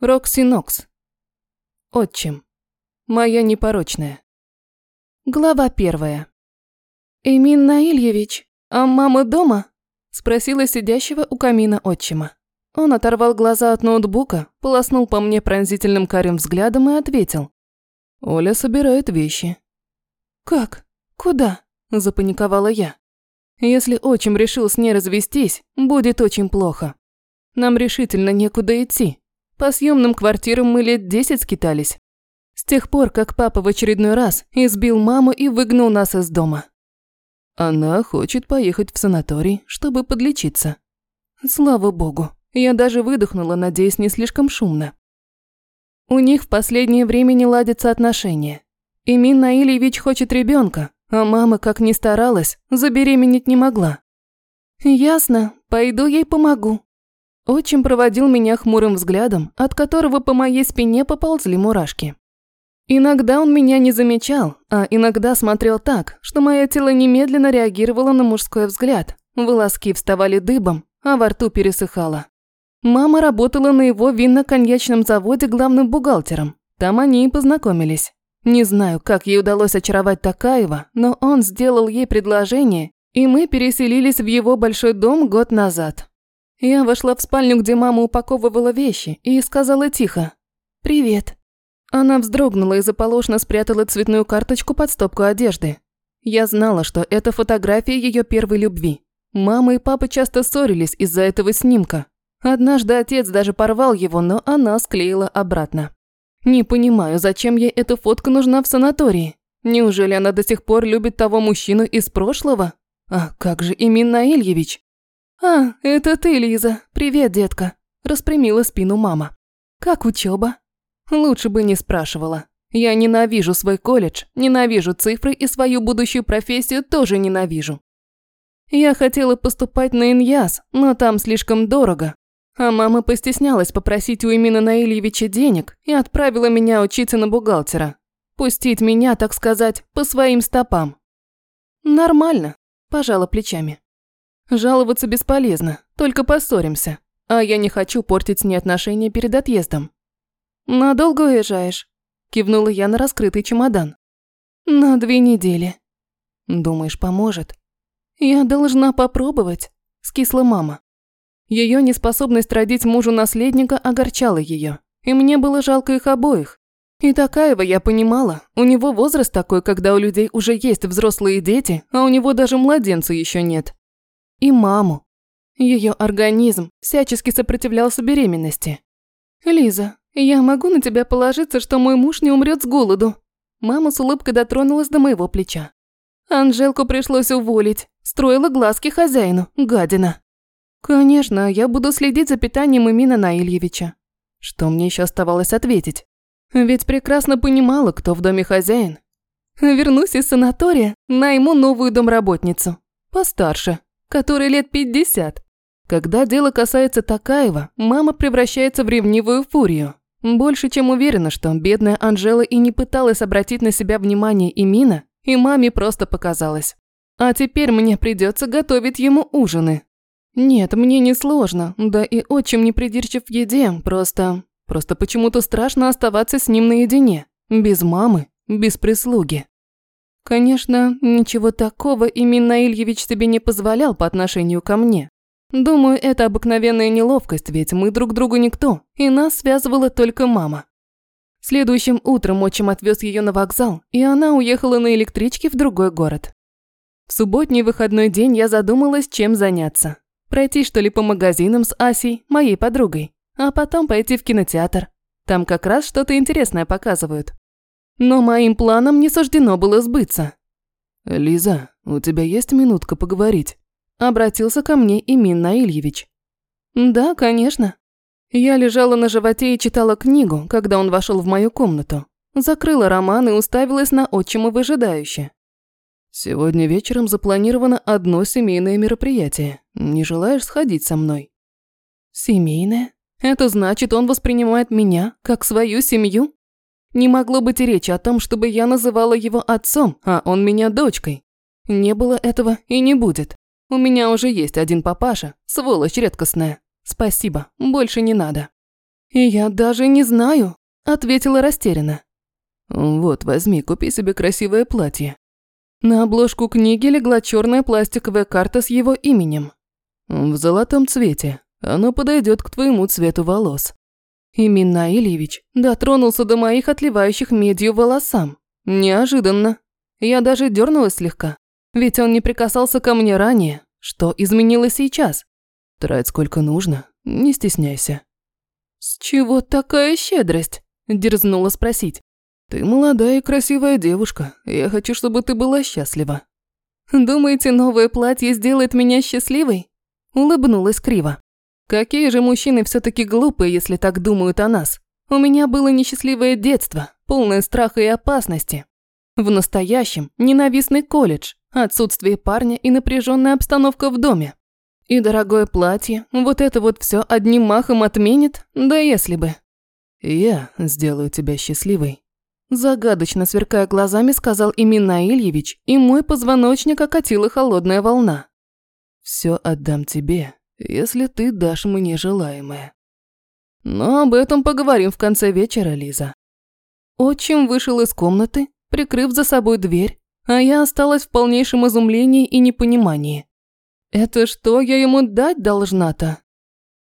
Рокси Нокс. Отчим. Моя непорочная. Глава первая. «Эмин Наильевич, а мама дома?» – спросила сидящего у камина отчима. Он оторвал глаза от ноутбука, полоснул по мне пронзительным карим взглядом и ответил. «Оля собирает вещи». «Как? Куда?» – запаниковала я. «Если отчим решил с ней развестись, будет очень плохо. Нам решительно некуда идти. По съемным квартирам мы лет десять скитались. С тех пор, как папа в очередной раз избил маму и выгнал нас из дома. Она хочет поехать в санаторий, чтобы подлечиться. Слава богу, я даже выдохнула, надеясь, не слишком шумно. У них в последнее время не ладятся отношения. Имин Наильевич хочет ребенка, а мама, как ни старалась, забеременеть не могла. Ясно, пойду ей помогу. Отчим проводил меня хмурым взглядом, от которого по моей спине поползли мурашки. Иногда он меня не замечал, а иногда смотрел так, что мое тело немедленно реагировало на мужской взгляд. Волоски вставали дыбом, а во рту пересыхало. Мама работала на его винно-коньячном заводе главным бухгалтером. Там они и познакомились. Не знаю, как ей удалось очаровать Такаева, но он сделал ей предложение, и мы переселились в его большой дом год назад. Я вошла в спальню, где мама упаковывала вещи, и сказала тихо «Привет». Она вздрогнула и заполошно спрятала цветную карточку под стопку одежды. Я знала, что это фотография ее первой любви. Мама и папа часто ссорились из-за этого снимка. Однажды отец даже порвал его, но она склеила обратно. Не понимаю, зачем ей эта фотка нужна в санатории. Неужели она до сих пор любит того мужчину из прошлого? А как же Имин Наильевич? «А, это ты, Лиза. Привет, детка», – распрямила спину мама. «Как учеба? Лучше бы не спрашивала. Я ненавижу свой колледж, ненавижу цифры и свою будущую профессию тоже ненавижу. Я хотела поступать на Иньяс, но там слишком дорого. А мама постеснялась попросить у Имина Наильевича денег и отправила меня учиться на бухгалтера. Пустить меня, так сказать, по своим стопам. Нормально, пожала плечами. Жаловаться бесполезно, только поссоримся. А я не хочу портить с ней отношения перед отъездом. «Надолго уезжаешь?» – кивнула я на раскрытый чемодан. «На две недели». «Думаешь, поможет?» «Я должна попробовать», – скисла мама. Ее неспособность родить мужу наследника огорчала ее, и мне было жалко их обоих. И Такаева я понимала, у него возраст такой, когда у людей уже есть взрослые дети, а у него даже младенца еще нет и маму. Ее организм всячески сопротивлялся беременности. «Лиза, я могу на тебя положиться, что мой муж не умрет с голоду?» Мама с улыбкой дотронулась до моего плеча. Анжелку пришлось уволить. Строила глазки хозяину, гадина. Конечно, я буду следить за питанием Имина Наильевича. Что мне еще оставалось ответить? Ведь прекрасно понимала, кто в доме хозяин. Вернусь из санатория, найму новую домработницу. Постарше который лет 50. Когда дело касается Такаева, мама превращается в ревнивую фурию. Больше чем уверена, что бедная Анжела и не пыталась обратить на себя внимание Имина, и маме просто показалось. А теперь мне придется готовить ему ужины. Нет, мне не сложно, да и отчим не придирчив в еде, просто... Просто почему-то страшно оставаться с ним наедине. Без мамы, без прислуги. Конечно, ничего такого Имин Наильевич себе не позволял по отношению ко мне. Думаю, это обыкновенная неловкость, ведь мы друг другу никто, и нас связывала только мама. Следующим утром отчим отвез ее на вокзал, и она уехала на электричке в другой город. В субботний выходной день я задумалась, чем заняться. Пройти что ли по магазинам с Асей, моей подругой, а потом пойти в кинотеатр. Там как раз что-то интересное показывают. Но моим планам не суждено было сбыться. «Лиза, у тебя есть минутка поговорить?» Обратился ко мне Имин Наильевич. «Да, конечно». Я лежала на животе и читала книгу, когда он вошел в мою комнату. Закрыла роман и уставилась на отчима выжидающе. «Сегодня вечером запланировано одно семейное мероприятие. Не желаешь сходить со мной?» «Семейное? Это значит, он воспринимает меня как свою семью?» Не могло быть и речи о том, чтобы я называла его отцом, а он меня дочкой. Не было этого и не будет. У меня уже есть один папаша, сволочь редкостная. Спасибо, больше не надо. Я даже не знаю, ответила растерянно. Вот, возьми, купи себе красивое платье. На обложку книги легла черная пластиковая карта с его именем. В золотом цвете. Оно подойдет к твоему цвету волос. Имин Наильевич дотронулся до моих отливающих медью волосам. Неожиданно. Я даже дернулась слегка. Ведь он не прикасался ко мне ранее. Что изменилось сейчас? Трать сколько нужно, не стесняйся. С чего такая щедрость? Дерзнула спросить. Ты молодая и красивая девушка. Я хочу, чтобы ты была счастлива. Думаете, новое платье сделает меня счастливой? Улыбнулась криво. Какие же мужчины все таки глупые, если так думают о нас. У меня было несчастливое детство, полное страха и опасности. В настоящем ненавистный колледж, отсутствие парня и напряженная обстановка в доме. И дорогое платье, вот это вот все одним махом отменит, да если бы. Я сделаю тебя счастливой. Загадочно сверкая глазами, сказал именно Ильевич, и мой позвоночник окатила холодная волна. Все отдам тебе, если ты дашь мне желаемое. Но об этом поговорим в конце вечера, Лиза. Отчим вышел из комнаты, прикрыв за собой дверь, а я осталась в полнейшем изумлении и непонимании. Это что я ему дать должна-то?